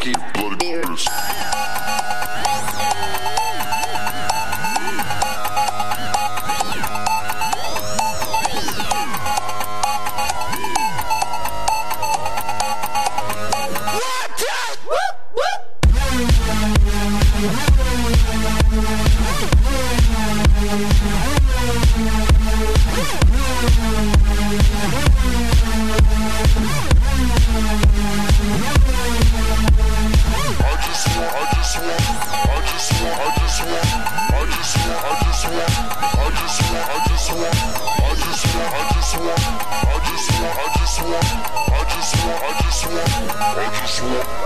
Lucky Blood I just want, I just want, I just want, I just want, I just want, I just want, I just want, I just want, I just want.